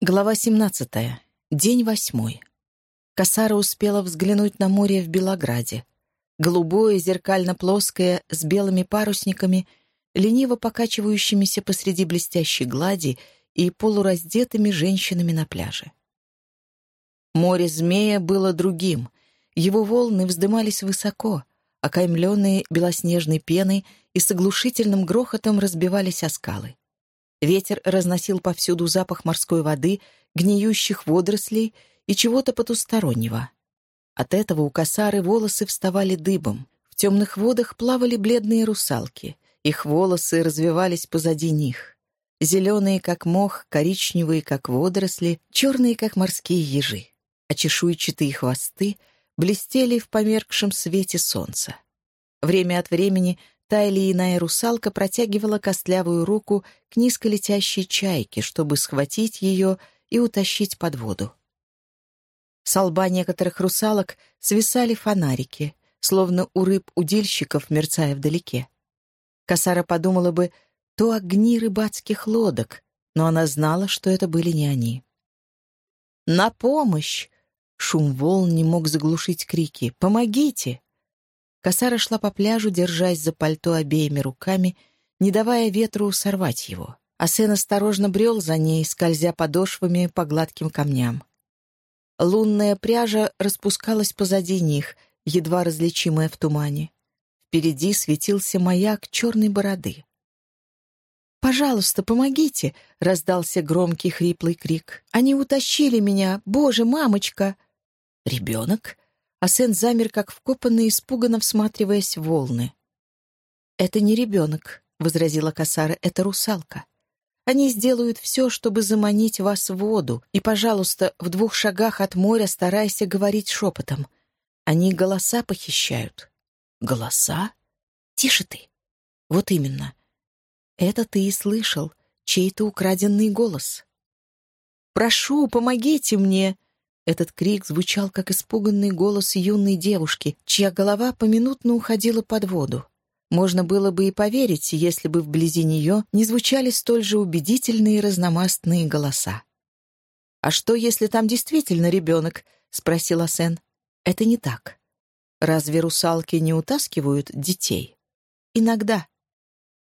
Глава 17. День восьмой. Касара успела взглянуть на море в Белограде. Голубое, зеркально-плоское, с белыми парусниками, лениво покачивающимися посреди блестящей глади и полураздетыми женщинами на пляже. Море змея было другим. Его волны вздымались высоко, окаймленные белоснежной пеной и с оглушительным грохотом разбивались о скалы. Ветер разносил повсюду запах морской воды, гниющих водорослей и чего-то потустороннего. От этого у косары волосы вставали дыбом. В темных водах плавали бледные русалки. Их волосы развивались позади них. Зеленые, как мох, коричневые, как водоросли, черные, как морские ежи. А чешуйчатые хвосты блестели в померкшем свете солнца. Время от времени Та или иная русалка протягивала костлявую руку к низколетящей чайке, чтобы схватить ее и утащить под воду. С лба некоторых русалок свисали фонарики, словно у рыб-удильщиков, мерцая вдалеке. Косара подумала бы, то огни рыбацких лодок, но она знала, что это были не они. «На помощь!» Шум волн не мог заглушить крики. «Помогите!» Косара шла по пляжу, держась за пальто обеими руками, не давая ветру сорвать его. А сын осторожно брел за ней, скользя подошвами по гладким камням. Лунная пряжа распускалась позади них, едва различимая в тумане. Впереди светился маяк черной бороды. «Пожалуйста, помогите!» — раздался громкий хриплый крик. «Они утащили меня! Боже, мамочка!» «Ребенок?» Асен замер, как вкопанный, испуганно всматриваясь в волны. «Это не ребенок», — возразила Касара, — «это русалка. Они сделают все, чтобы заманить вас в воду, и, пожалуйста, в двух шагах от моря старайся говорить шепотом. Они голоса похищают». «Голоса? Тише ты!» «Вот именно. Это ты и слышал, чей-то украденный голос». «Прошу, помогите мне!» Этот крик звучал, как испуганный голос юной девушки, чья голова поминутно уходила под воду. Можно было бы и поверить, если бы вблизи нее не звучали столь же убедительные разномастные голоса. «А что, если там действительно ребенок?» — спросила Сен. «Это не так. Разве русалки не утаскивают детей?» «Иногда».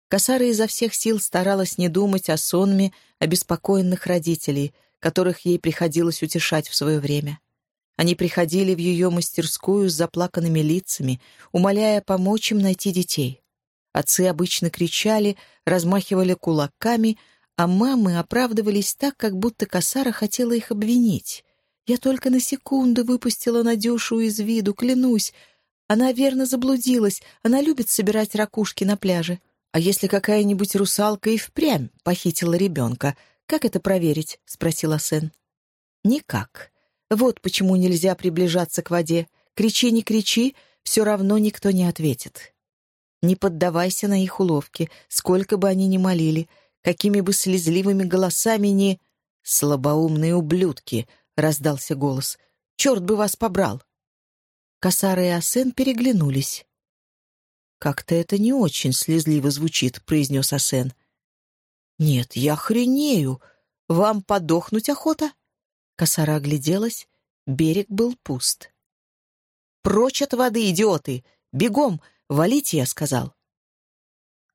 Косара изо всех сил старалась не думать о сонме обеспокоенных родителей, которых ей приходилось утешать в свое время. Они приходили в ее мастерскую с заплаканными лицами, умоляя помочь им найти детей. Отцы обычно кричали, размахивали кулаками, а мамы оправдывались так, как будто Касара хотела их обвинить. «Я только на секунду выпустила Надюшу из виду, клянусь. Она верно заблудилась, она любит собирать ракушки на пляже. А если какая-нибудь русалка и впрямь похитила ребенка, «Как это проверить?» — спросила Сен. «Никак. Вот почему нельзя приближаться к воде. Кричи, не кричи, все равно никто не ответит. Не поддавайся на их уловки, сколько бы они ни молили, какими бы слезливыми голосами ни... «Слабоумные ублюдки!» — раздался голос. «Черт бы вас побрал!» Косара и Асен переглянулись. «Как-то это не очень слезливо звучит», — произнес Асен. «Нет, я хренею. Вам подохнуть охота?» Косара огляделась. Берег был пуст. «Прочь от воды, идиоты! Бегом! Валите!» — я сказал.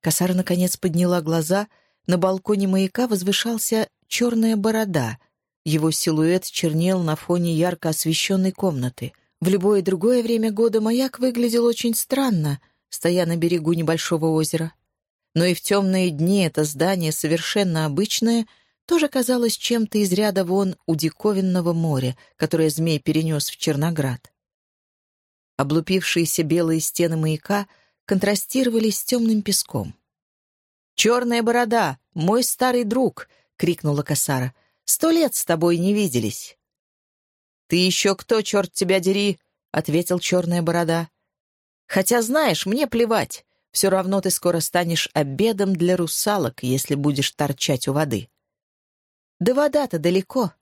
Косара, наконец, подняла глаза. На балконе маяка возвышался черная борода. Его силуэт чернел на фоне ярко освещенной комнаты. В любое другое время года маяк выглядел очень странно, стоя на берегу небольшого озера но и в темные дни это здание, совершенно обычное, тоже казалось чем-то из ряда вон у диковинного моря, которое змей перенес в Черноград. Облупившиеся белые стены маяка контрастировали с темным песком. «Черная борода! Мой старый друг!» — крикнула Касара. «Сто лет с тобой не виделись!» «Ты еще кто, черт тебя дери?» — ответил черная борода. «Хотя, знаешь, мне плевать. Все равно ты скоро станешь обедом для русалок, если будешь торчать у воды. Да вода-то далеко.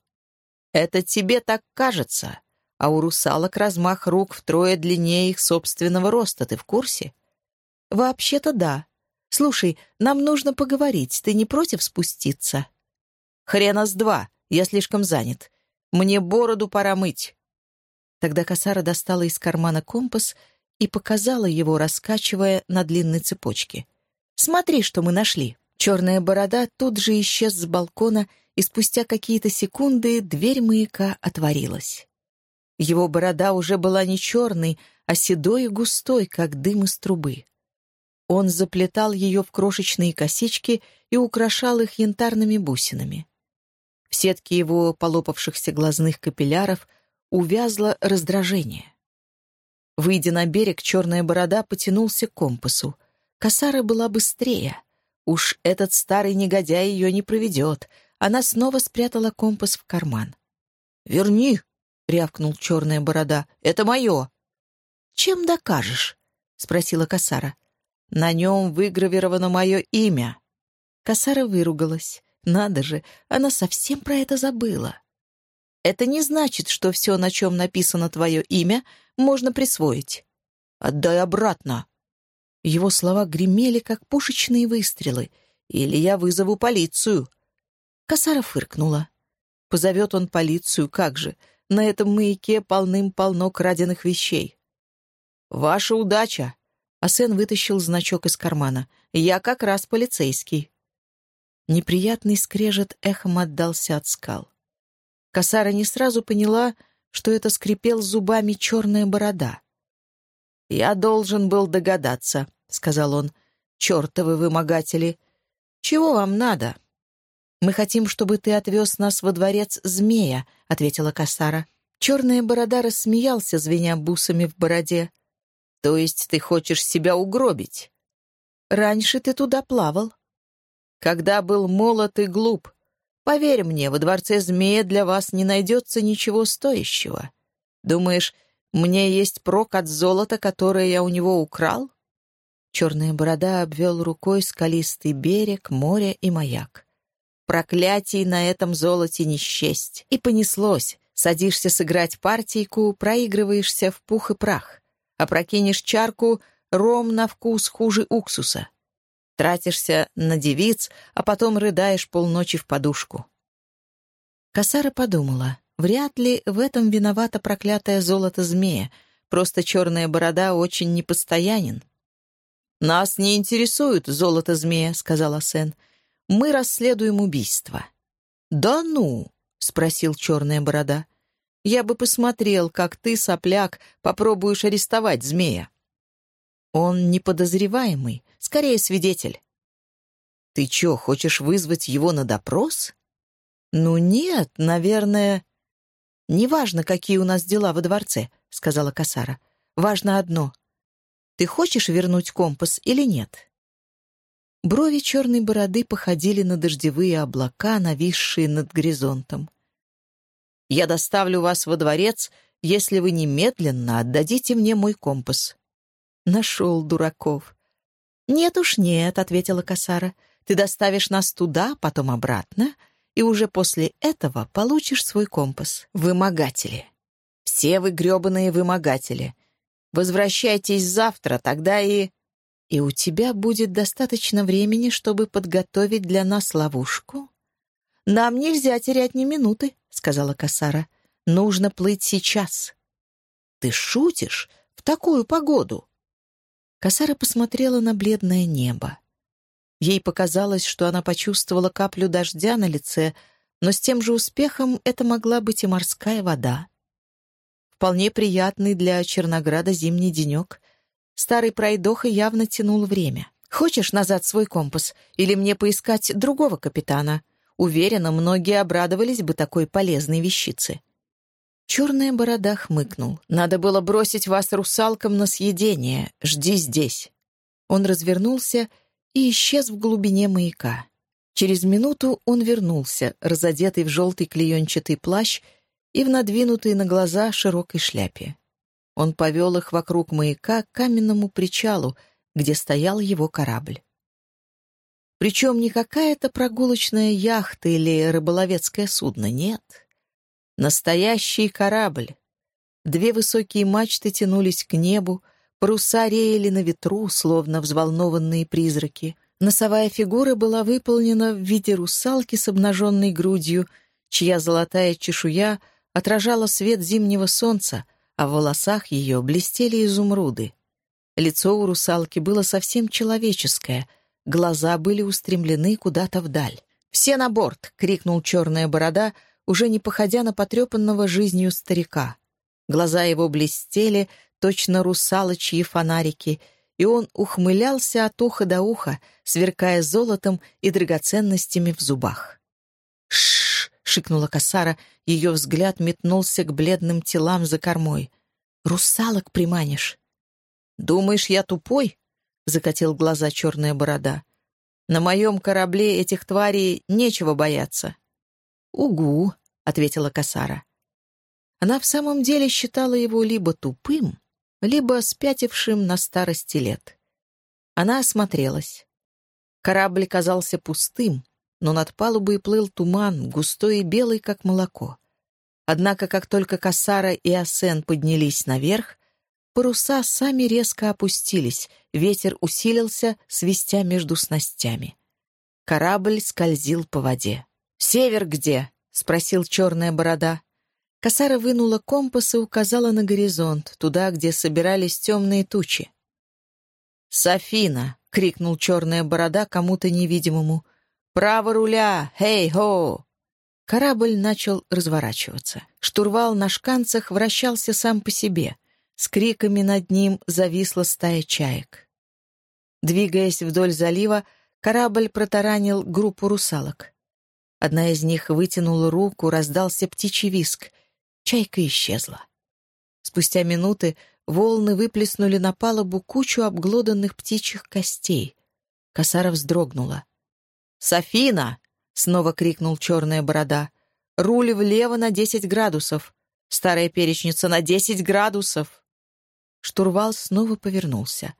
Это тебе так кажется. А у русалок размах рук втрое длиннее их собственного роста, ты в курсе? Вообще-то да. Слушай, нам нужно поговорить, ты не против спуститься? Хрена с два, Я слишком занят. Мне бороду пора мыть». Тогда Касара достала из кармана компас и показала его, раскачивая на длинной цепочке. «Смотри, что мы нашли». Черная борода тут же исчез с балкона, и спустя какие-то секунды дверь маяка отворилась. Его борода уже была не черной, а седой и густой, как дым из трубы. Он заплетал ее в крошечные косички и украшал их янтарными бусинами. В сетке его полопавшихся глазных капилляров увязло раздражение. Выйдя на берег, черная борода потянулся к компасу. Косара была быстрее. Уж этот старый негодяй ее не проведет. Она снова спрятала компас в карман. «Верни!» — рявкнул черная борода. «Это мое!» «Чем докажешь?» — спросила Касара. «На нем выгравировано мое имя». Касара выругалась. Надо же, она совсем про это забыла. «Это не значит, что все, на чем написано твое имя, можно присвоить. Отдай обратно». Его слова гремели, как пушечные выстрелы. «Или я вызову полицию». Касара фыркнула. Позовет он полицию, как же. На этом маяке полным-полно краденных вещей. «Ваша удача!» Асен вытащил значок из кармана. «Я как раз полицейский». Неприятный скрежет эхом отдался от скал. Косара не сразу поняла, что это скрипел зубами черная борода. «Я должен был догадаться», — сказал он. «Чертовы вымогатели! Чего вам надо?» «Мы хотим, чтобы ты отвез нас во дворец змея», — ответила Касара. Черная борода рассмеялся, звеня бусами в бороде. «То есть ты хочешь себя угробить?» «Раньше ты туда плавал». «Когда был молод и глуп. Поверь мне, во дворце змея для вас не найдется ничего стоящего. Думаешь, мне есть прок от золота, которое я у него украл?» Черная борода обвел рукой скалистый берег, море и маяк. Проклятий на этом золоте не счесть. И понеслось. Садишься сыграть партийку, проигрываешься в пух и прах. Опрокинешь чарку, ром на вкус хуже уксуса. Тратишься на девиц, а потом рыдаешь полночи в подушку. Косара подумала, вряд ли в этом виновата проклятое золото змея, просто черная борода очень непостоянен. «Нас не интересует золото змея», — сказала Сен. Мы расследуем убийство». «Да ну?» — спросил черная борода. «Я бы посмотрел, как ты, сопляк, попробуешь арестовать змея». «Он неподозреваемый, скорее свидетель». «Ты чё, хочешь вызвать его на допрос?» «Ну нет, наверное...» «Неважно, какие у нас дела во дворце», — сказала Касара. «Важно одно. Ты хочешь вернуть компас или нет?» Брови черной бороды походили на дождевые облака, нависшие над горизонтом. «Я доставлю вас во дворец, если вы немедленно отдадите мне мой компас». Нашел дураков. «Нет уж нет», — ответила Касара. «Ты доставишь нас туда, потом обратно, и уже после этого получишь свой компас. Вымогатели. Все вы гребаные вымогатели. Возвращайтесь завтра, тогда и...» и у тебя будет достаточно времени, чтобы подготовить для нас ловушку?» «Нам нельзя терять ни минуты», — сказала Касара. «Нужно плыть сейчас». «Ты шутишь? В такую погоду?» Касара посмотрела на бледное небо. Ей показалось, что она почувствовала каплю дождя на лице, но с тем же успехом это могла быть и морская вода. Вполне приятный для Чернограда зимний денек, Старый пройдоха явно тянул время. «Хочешь назад свой компас? Или мне поискать другого капитана?» Уверена, многие обрадовались бы такой полезной вещице. Черная борода хмыкнул. «Надо было бросить вас русалкам на съедение. Жди здесь». Он развернулся и исчез в глубине маяка. Через минуту он вернулся, разодетый в желтый клеенчатый плащ и в надвинутой на глаза широкой шляпе. Он повел их вокруг маяка к каменному причалу, где стоял его корабль. Причем не какая-то прогулочная яхта или рыболовецкое судно, нет. Настоящий корабль. Две высокие мачты тянулись к небу, паруса реяли на ветру, словно взволнованные призраки. Носовая фигура была выполнена в виде русалки с обнаженной грудью, чья золотая чешуя отражала свет зимнего солнца, а в волосах ее блестели изумруды. Лицо у русалки было совсем человеческое, глаза были устремлены куда-то вдаль. «Все на борт!» — крикнул черная борода, уже не походя на потрепанного жизнью старика. Глаза его блестели, точно русалочьи фонарики, и он ухмылялся от уха до уха, сверкая золотом и драгоценностями в зубах. «Ш-ш-ш!» — шикнула косара, ее взгляд метнулся к бледным телам за кормой. «Русалок приманишь!» «Думаешь, я тупой?» — закатил глаза черная борода. «На моем корабле этих тварей нечего бояться». «Угу», — ответила Касара. Она в самом деле считала его либо тупым, либо спятившим на старости лет. Она осмотрелась. Корабль казался пустым, но над палубой плыл туман, густой и белый, как молоко. Однако, как только Касара и Асен поднялись наверх, паруса сами резко опустились, ветер усилился, свистя между снастями. Корабль скользил по воде. «Север где?» — спросил черная борода. Косара вынула компас и указала на горизонт, туда, где собирались темные тучи. «Софина!» — крикнул черная борода кому-то невидимому. «Право руля! Хей-хо!» Корабль начал разворачиваться. Штурвал на шканцах вращался сам по себе. С криками над ним зависла стая чаек. Двигаясь вдоль залива, корабль протаранил группу русалок. Одна из них вытянула руку, раздался птичий виск. Чайка исчезла. Спустя минуты волны выплеснули на палубу кучу обглоданных птичьих костей. Косара вздрогнула. «Софина!» — снова крикнул черная борода. «Руль влево на десять градусов! Старая перечница на десять градусов!» Штурвал снова повернулся.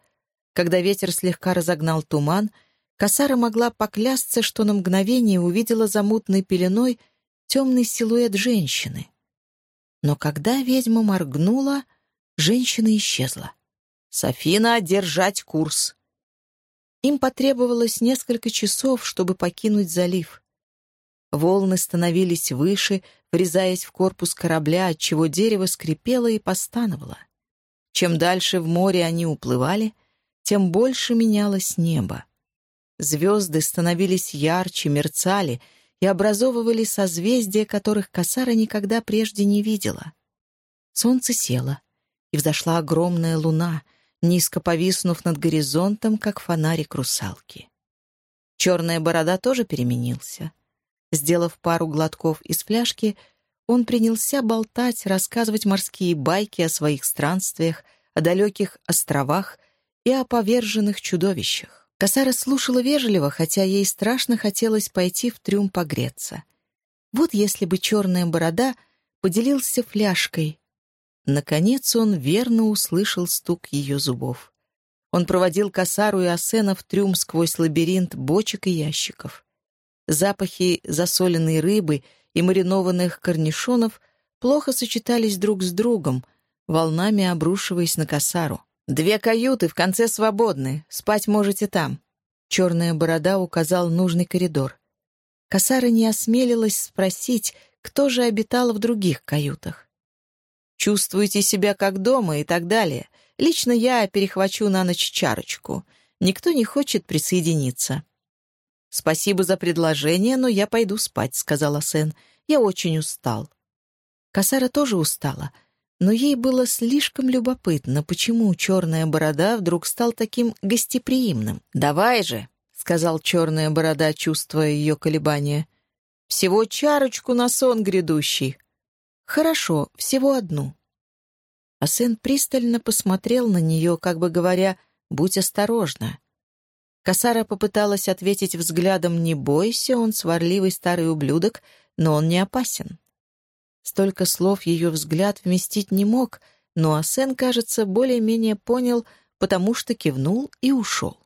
Когда ветер слегка разогнал туман, Косара могла поклясться, что на мгновение увидела за мутной пеленой темный силуэт женщины. Но когда ведьма моргнула, женщина исчезла. «Софина, держать курс!» Им потребовалось несколько часов, чтобы покинуть залив. Волны становились выше, врезаясь в корпус корабля, отчего дерево скрипело и постановало. Чем дальше в море они уплывали, тем больше менялось небо. Звезды становились ярче, мерцали — и образовывали созвездия, которых Касара никогда прежде не видела. Солнце село, и взошла огромная луна, низко повиснув над горизонтом, как фонарик русалки. Черная борода тоже переменился. Сделав пару глотков из фляжки, он принялся болтать, рассказывать морские байки о своих странствиях, о далеких островах и о поверженных чудовищах. Косара слушала вежливо, хотя ей страшно хотелось пойти в трюм погреться. Вот если бы черная борода поделился фляжкой. Наконец он верно услышал стук ее зубов. Он проводил Косару и Асена в трюм сквозь лабиринт бочек и ящиков. Запахи засоленной рыбы и маринованных корнишонов плохо сочетались друг с другом, волнами обрушиваясь на Косару. «Две каюты в конце свободны. Спать можете там». Черная борода указал нужный коридор. Косара не осмелилась спросить, кто же обитал в других каютах. «Чувствуете себя как дома» и так далее. Лично я перехвачу на ночь чарочку. Никто не хочет присоединиться. «Спасибо за предложение, но я пойду спать», — сказала Сен. «Я очень устал». Косара тоже устала — но ей было слишком любопытно, почему черная борода вдруг стал таким гостеприимным. «Давай же!» — сказал черная борода, чувствуя ее колебания. «Всего чарочку на сон грядущий». «Хорошо, всего одну». Асен пристально посмотрел на нее, как бы говоря, «Будь осторожна». Касара попыталась ответить взглядом «Не бойся, он сварливый старый ублюдок, но он не опасен». Столько слов ее взгляд вместить не мог, но Асен, кажется, более-менее понял, потому что кивнул и ушел.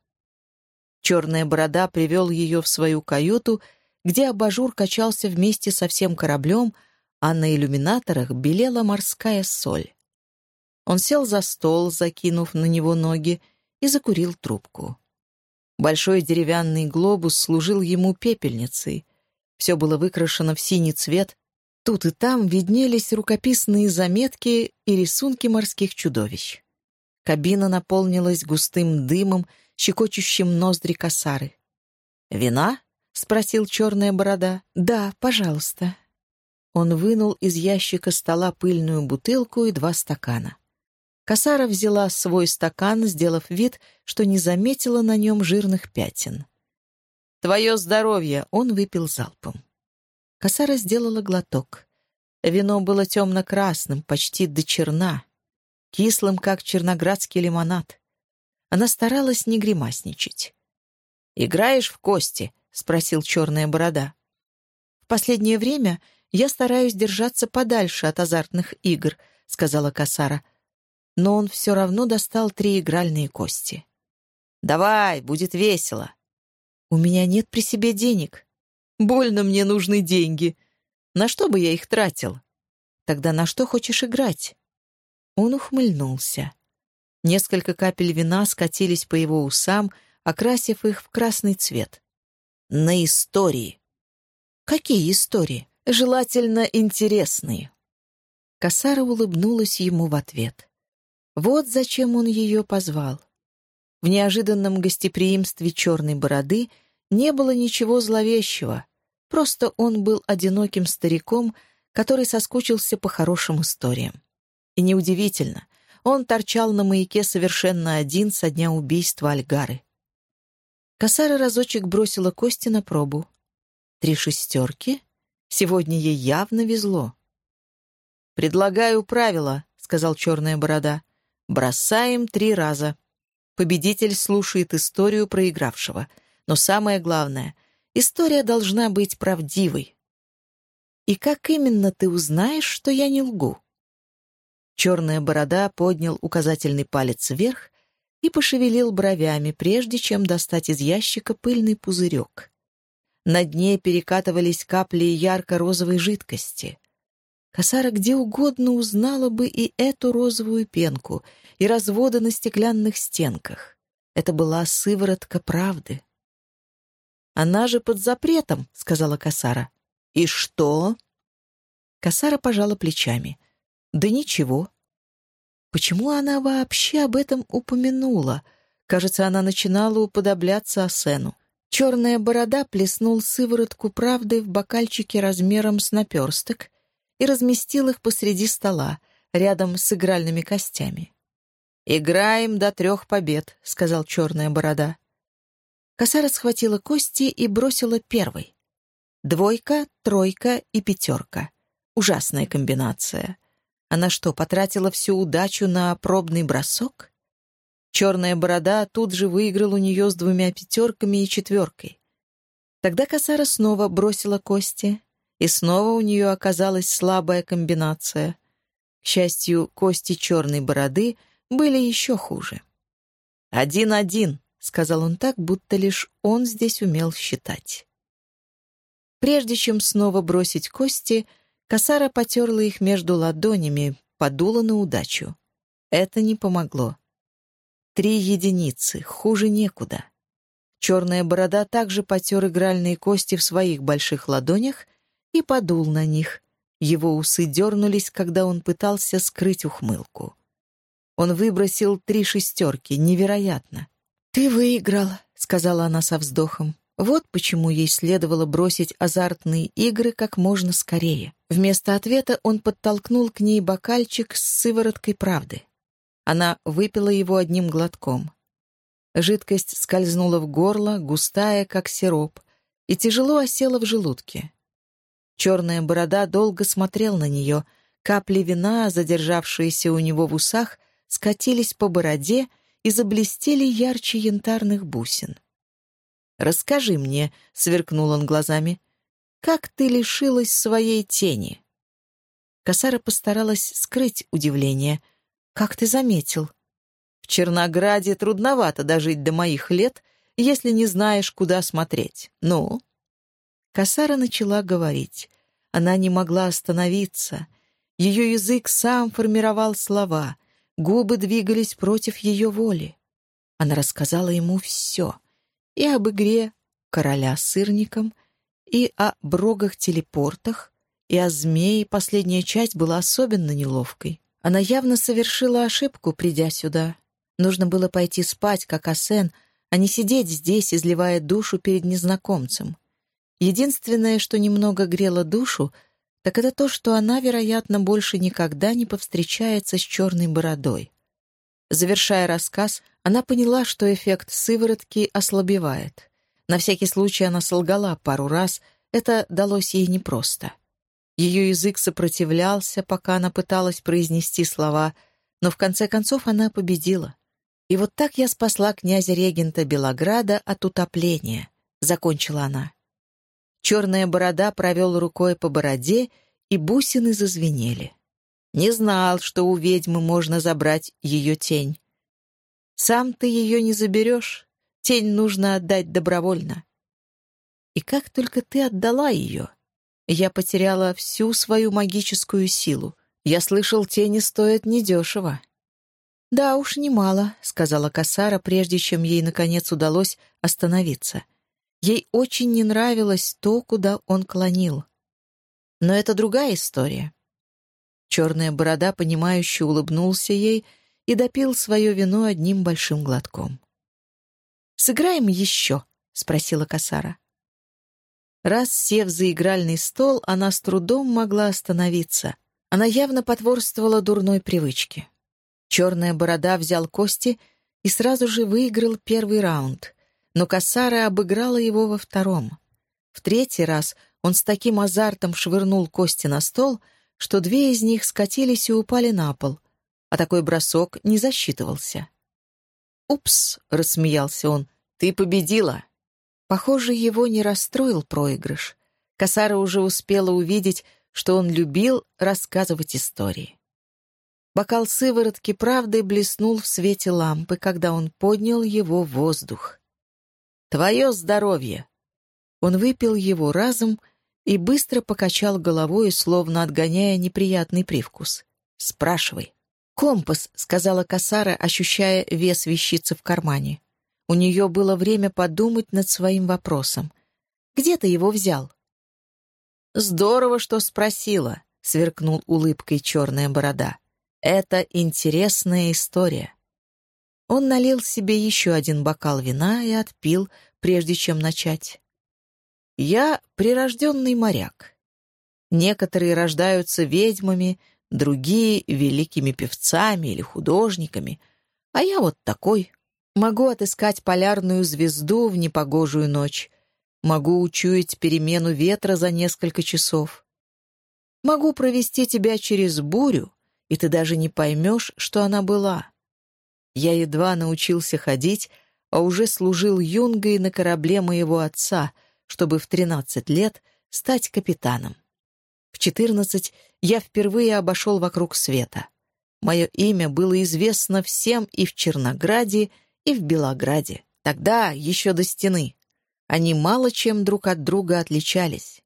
Черная борода привел ее в свою каюту, где абажур качался вместе со всем кораблем, а на иллюминаторах белела морская соль. Он сел за стол, закинув на него ноги, и закурил трубку. Большой деревянный глобус служил ему пепельницей. Все было выкрашено в синий цвет. Тут и там виднелись рукописные заметки и рисунки морских чудовищ. Кабина наполнилась густым дымом, щекочущим ноздри косары. «Вина?» — спросил черная борода. «Да, пожалуйста». Он вынул из ящика стола пыльную бутылку и два стакана. Косара взяла свой стакан, сделав вид, что не заметила на нем жирных пятен. «Твое здоровье!» — он выпил залпом. Косара сделала глоток. Вино было темно-красным, почти до черна, кислым, как черноградский лимонад. Она старалась не гримасничать. «Играешь в кости?» — спросил черная борода. «В последнее время я стараюсь держаться подальше от азартных игр», — сказала Касара. Но он все равно достал три игральные кости. «Давай, будет весело». «У меня нет при себе денег. Больно мне нужны деньги. На что бы я их тратил?» «Тогда на что хочешь играть?» Он ухмыльнулся. Несколько капель вина скатились по его усам, окрасив их в красный цвет. «На истории». «Какие истории?» «Желательно интересные». Косара улыбнулась ему в ответ. Вот зачем он ее позвал. В неожиданном гостеприимстве черной бороды не было ничего зловещего, просто он был одиноким стариком, который соскучился по хорошим историям. И неудивительно, он торчал на маяке совершенно один со дня убийства Альгары. Косара разочек бросила кости на пробу. Три шестерки? Сегодня ей явно везло. «Предлагаю правило», — сказал черная борода. «Бросаем три раза. Победитель слушает историю проигравшего. Но самое главное — история должна быть правдивой». «И как именно ты узнаешь, что я не лгу?» Черная борода поднял указательный палец вверх и пошевелил бровями, прежде чем достать из ящика пыльный пузырек. На дне перекатывались капли ярко-розовой жидкости. Косара где угодно узнала бы и эту розовую пенку, и разводы на стеклянных стенках. Это была сыворотка правды. «Она же под запретом», — сказала Касара. «И что?» Касара пожала плечами. «Да ничего. Почему она вообще об этом упомянула? Кажется, она начинала уподобляться Асену. Черная борода плеснул сыворотку правды в бокальчике размером с наперсток и разместил их посреди стола, рядом с игральными костями. «Играем до трех побед», — сказал черная борода. Косара схватила кости и бросила первой. Двойка, тройка и пятерка. Ужасная комбинация. Она что, потратила всю удачу на пробный бросок? Черная борода тут же выиграл у нее с двумя пятерками и четверкой. Тогда Касара снова бросила кости, и снова у нее оказалась слабая комбинация. К счастью, кости черной бороды были еще хуже. «Один-один», — сказал он так, будто лишь он здесь умел считать. Прежде чем снова бросить кости, Касара потерла их между ладонями, подула на удачу. Это не помогло. Три единицы, хуже некуда. Черная борода также потер игральные кости в своих больших ладонях и подул на них. Его усы дернулись, когда он пытался скрыть ухмылку. Он выбросил три шестерки, невероятно. «Ты выиграл», — сказала она со вздохом. Вот почему ей следовало бросить азартные игры как можно скорее. Вместо ответа он подтолкнул к ней бокальчик с сывороткой правды. Она выпила его одним глотком. Жидкость скользнула в горло, густая, как сироп, и тяжело осела в желудке. Черная борода долго смотрел на нее, капли вина, задержавшиеся у него в усах, скатились по бороде и заблестели ярче янтарных бусин. «Расскажи мне», — сверкнул он глазами, — «как ты лишилась своей тени?» Косара постаралась скрыть удивление. «Как ты заметил?» «В Чернограде трудновато дожить до моих лет, если не знаешь, куда смотреть. Ну?» Косара начала говорить. Она не могла остановиться. Ее язык сам формировал слова, губы двигались против ее воли. Она рассказала ему все — и об игре короля сырником, и о брогах-телепортах, и о змее последняя часть была особенно неловкой. Она явно совершила ошибку, придя сюда. Нужно было пойти спать, как Асен, а не сидеть здесь, изливая душу перед незнакомцем. Единственное, что немного грело душу, так это то, что она, вероятно, больше никогда не повстречается с черной бородой. Завершая рассказ, она поняла, что эффект сыворотки ослабевает. На всякий случай она солгала пару раз, это далось ей непросто. Ее язык сопротивлялся, пока она пыталась произнести слова, но в конце концов она победила. И вот так я спасла князя-регента Белограда от утопления, — закончила она. Черная борода провел рукой по бороде, и бусины зазвенели. Не знал, что у ведьмы можно забрать ее тень. Сам ты ее не заберешь, тень нужно отдать добровольно. И как только ты отдала ее, я потеряла всю свою магическую силу. Я слышал, тени стоят недешево. «Да уж, немало», — сказала Касара, прежде чем ей, наконец, удалось остановиться. Ей очень не нравилось то, куда он клонил. Но это другая история. Черная борода, понимающе улыбнулся ей и допил свое вино одним большим глотком. «Сыграем еще?» — спросила Касара. Раз сев за игральный стол, она с трудом могла остановиться. Она явно потворствовала дурной привычке. Черная борода взял кости и сразу же выиграл первый раунд, но Кассара обыграла его во втором. В третий раз он с таким азартом швырнул кости на стол, что две из них скатились и упали на пол, а такой бросок не засчитывался. «Упс!» — рассмеялся он. «Ты победила!» Похоже, его не расстроил проигрыш. Касара уже успела увидеть, что он любил рассказывать истории. Бокал сыворотки правды блеснул в свете лампы, когда он поднял его в воздух. «Твое здоровье!» Он выпил его разом и быстро покачал головой, словно отгоняя неприятный привкус. «Спрашивай». «Компас», — сказала Касара, ощущая вес вещицы в кармане. У нее было время подумать над своим вопросом. «Где ты его взял?» «Здорово, что спросила», — сверкнул улыбкой черная борода. Это интересная история. Он налил себе еще один бокал вина и отпил, прежде чем начать. Я прирожденный моряк. Некоторые рождаются ведьмами, другие — великими певцами или художниками, а я вот такой. Могу отыскать полярную звезду в непогожую ночь, могу учуять перемену ветра за несколько часов. Могу провести тебя через бурю, и ты даже не поймешь, что она была. Я едва научился ходить, а уже служил юнгой на корабле моего отца, чтобы в тринадцать лет стать капитаном. В четырнадцать я впервые обошел вокруг света. Мое имя было известно всем и в Чернограде, и в Белограде. Тогда, еще до стены. Они мало чем друг от друга отличались.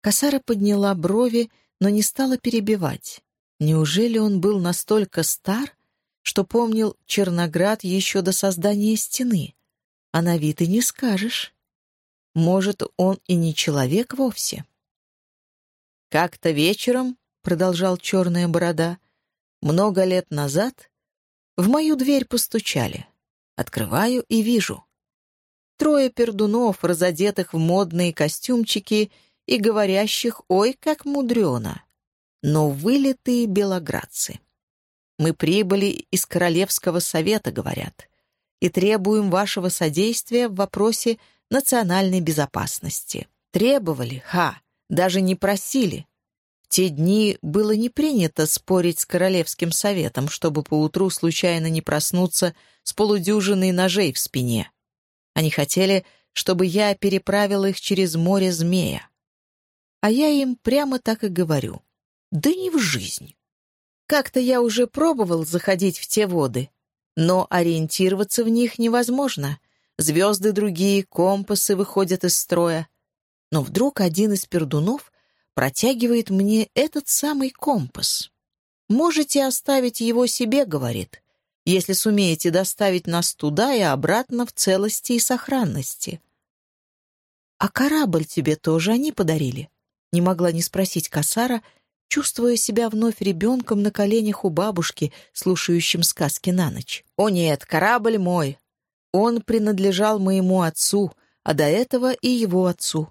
Косара подняла брови, но не стала перебивать. Неужели он был настолько стар, что помнил Черноград еще до создания стены? А на вид и не скажешь. Может, он и не человек вовсе? «Как-то вечером», — продолжал черная борода, — «много лет назад в мою дверь постучали. Открываю и вижу. Трое пердунов, разодетых в модные костюмчики и говорящих «Ой, как мудрено!» но вылитые белоградцы. Мы прибыли из Королевского совета, говорят, и требуем вашего содействия в вопросе национальной безопасности. Требовали, ха, даже не просили. В те дни было не принято спорить с Королевским советом, чтобы поутру случайно не проснуться с полудюжиной ножей в спине. Они хотели, чтобы я переправил их через море змея. А я им прямо так и говорю. Да не в жизнь. Как-то я уже пробовал заходить в те воды, но ориентироваться в них невозможно. Звезды другие, компасы выходят из строя. Но вдруг один из пердунов протягивает мне этот самый компас. «Можете оставить его себе», — говорит, «если сумеете доставить нас туда и обратно в целости и сохранности». «А корабль тебе тоже они подарили?» Не могла не спросить Касара, чувствуя себя вновь ребенком на коленях у бабушки, слушающим сказки на ночь. «О нет, корабль мой! Он принадлежал моему отцу, а до этого и его отцу.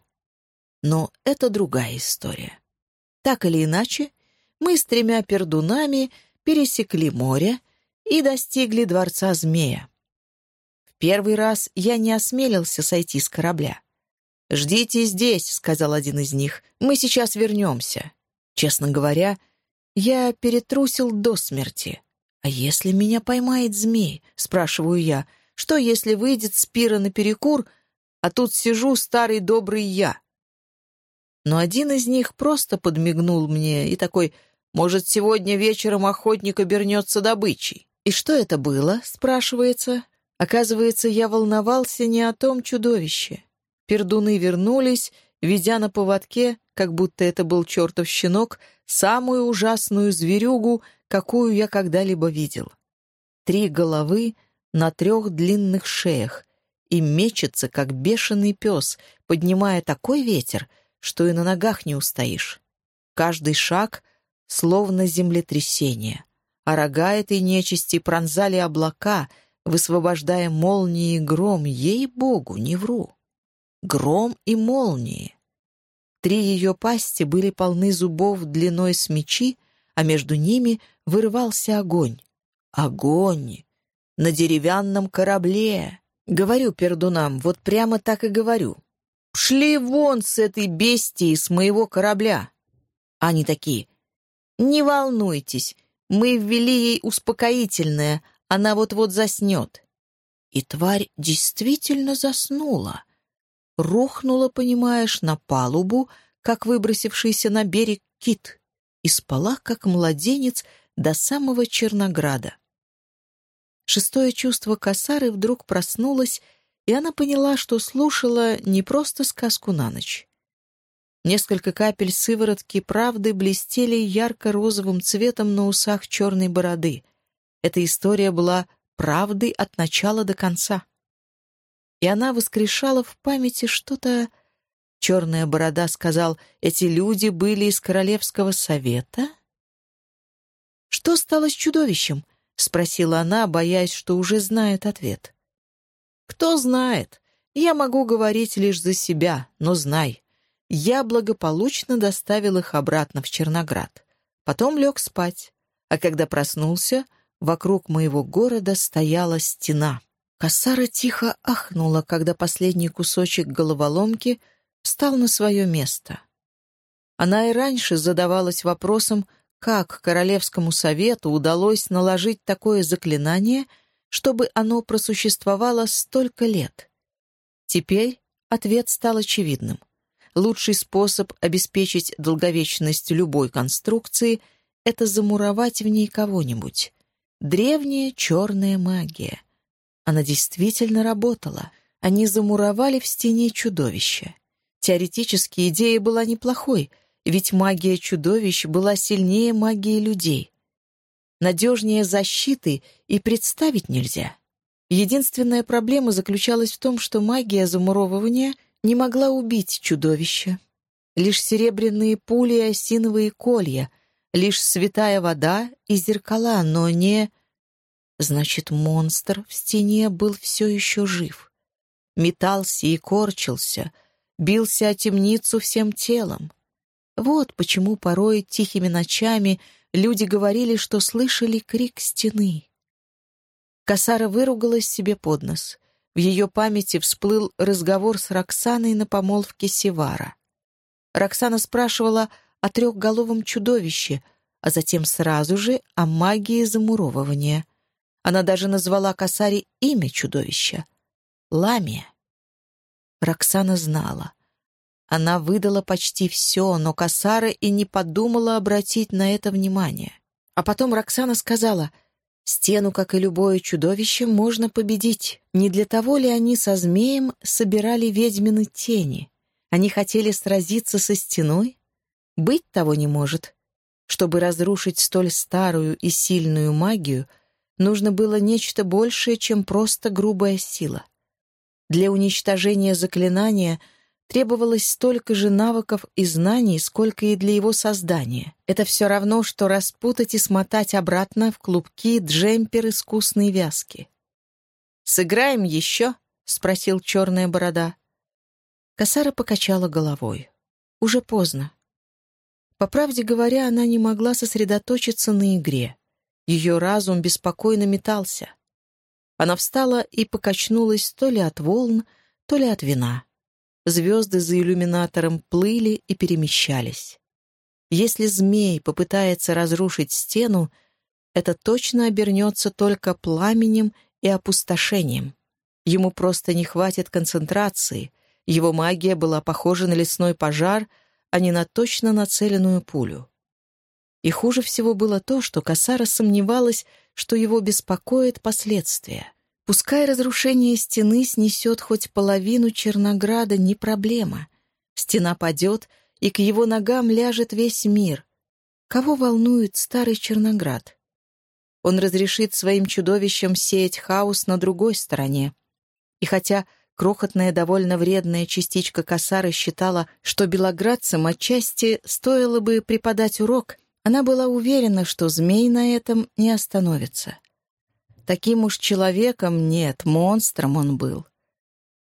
Но это другая история. Так или иначе, мы с тремя пердунами пересекли море и достигли дворца змея. В первый раз я не осмелился сойти с корабля. «Ждите здесь», — сказал один из них, — «мы сейчас вернемся». Честно говоря, я перетрусил до смерти. «А если меня поймает змей?» — спрашиваю я. «Что, если выйдет с пира наперекур, а тут сижу старый добрый я?» Но один из них просто подмигнул мне и такой «Может, сегодня вечером охотник обернется добычей?» «И что это было?» — спрашивается. Оказывается, я волновался не о том чудовище. Пердуны вернулись, ведя на поводке, как будто это был чертов щенок, самую ужасную зверюгу, какую я когда-либо видел. Три головы на трех длинных шеях и мечется, как бешеный пес, поднимая такой ветер, что и на ногах не устоишь. Каждый шаг — словно землетрясение, а рога этой нечисти пронзали облака, высвобождая молнии и гром, ей-богу, не вру гром и молнии. Три ее пасти были полны зубов длиной с мечи, а между ними вырывался огонь. Огонь! На деревянном корабле! Говорю пердунам, вот прямо так и говорю. «Шли вон с этой бестией с моего корабля!» Они такие. «Не волнуйтесь, мы ввели ей успокоительное, она вот-вот заснет». И тварь действительно заснула рухнула, понимаешь, на палубу, как выбросившийся на берег кит, и спала, как младенец, до самого Чернограда. Шестое чувство косары вдруг проснулось, и она поняла, что слушала не просто сказку на ночь. Несколько капель сыворотки правды блестели ярко-розовым цветом на усах черной бороды. Эта история была правдой от начала до конца и она воскрешала в памяти что-то... Черная борода сказал, эти люди были из Королевского совета? «Что стало с чудовищем?» — спросила она, боясь, что уже знает ответ. «Кто знает? Я могу говорить лишь за себя, но знай, я благополучно доставил их обратно в Черноград. Потом лег спать, а когда проснулся, вокруг моего города стояла стена». Кассара тихо ахнула, когда последний кусочек головоломки встал на свое место. Она и раньше задавалась вопросом, как Королевскому совету удалось наложить такое заклинание, чтобы оно просуществовало столько лет. Теперь ответ стал очевидным. Лучший способ обеспечить долговечность любой конструкции — это замуровать в ней кого-нибудь. Древняя черная магия — она действительно работала. Они замуровали в стене чудовище. Теоретически идея была неплохой, ведь магия чудовищ была сильнее магии людей. Надежнее защиты и представить нельзя. Единственная проблема заключалась в том, что магия замуровывания не могла убить чудовище. Лишь серебряные пули и осиновые колья, лишь святая вода и зеркала, но не Значит, монстр в стене был все еще жив. Метался и корчился, бился о темницу всем телом. Вот почему порой тихими ночами люди говорили, что слышали крик стены. Косара выругалась себе под нос. В ее памяти всплыл разговор с Роксаной на помолвке Севара. Роксана спрашивала о трехголовом чудовище, а затем сразу же о магии замуровывания. Она даже назвала Касаре имя чудовища — Ламия. Роксана знала. Она выдала почти все, но Касара и не подумала обратить на это внимание. А потом Роксана сказала, «Стену, как и любое чудовище, можно победить. Не для того ли они со змеем собирали ведьмины тени? Они хотели сразиться со стеной? Быть того не может. Чтобы разрушить столь старую и сильную магию — нужно было нечто большее, чем просто грубая сила. Для уничтожения заклинания требовалось столько же навыков и знаний, сколько и для его создания. Это все равно, что распутать и смотать обратно в клубки джемпер искусной вязки. «Сыграем еще?» — спросил черная борода. Косара покачала головой. Уже поздно. По правде говоря, она не могла сосредоточиться на игре. Ее разум беспокойно метался. Она встала и покачнулась то ли от волн, то ли от вина. Звезды за иллюминатором плыли и перемещались. Если змей попытается разрушить стену, это точно обернется только пламенем и опустошением. Ему просто не хватит концентрации, его магия была похожа на лесной пожар, а не на точно нацеленную пулю. И хуже всего было то, что Касара сомневалась, что его беспокоит последствия. Пускай разрушение стены снесет хоть половину Чернограда, не проблема. Стена падет, и к его ногам ляжет весь мир. Кого волнует старый Черноград? Он разрешит своим чудовищам сеять хаос на другой стороне. И хотя крохотная, довольно вредная частичка косары считала, что белоградцам отчасти стоило бы преподать урок, она была уверена, что змей на этом не остановится. Таким уж человеком нет, монстром он был.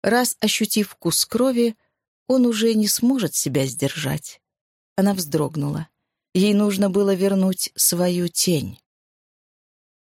Раз ощутив вкус крови, он уже не сможет себя сдержать. Она вздрогнула. Ей нужно было вернуть свою тень.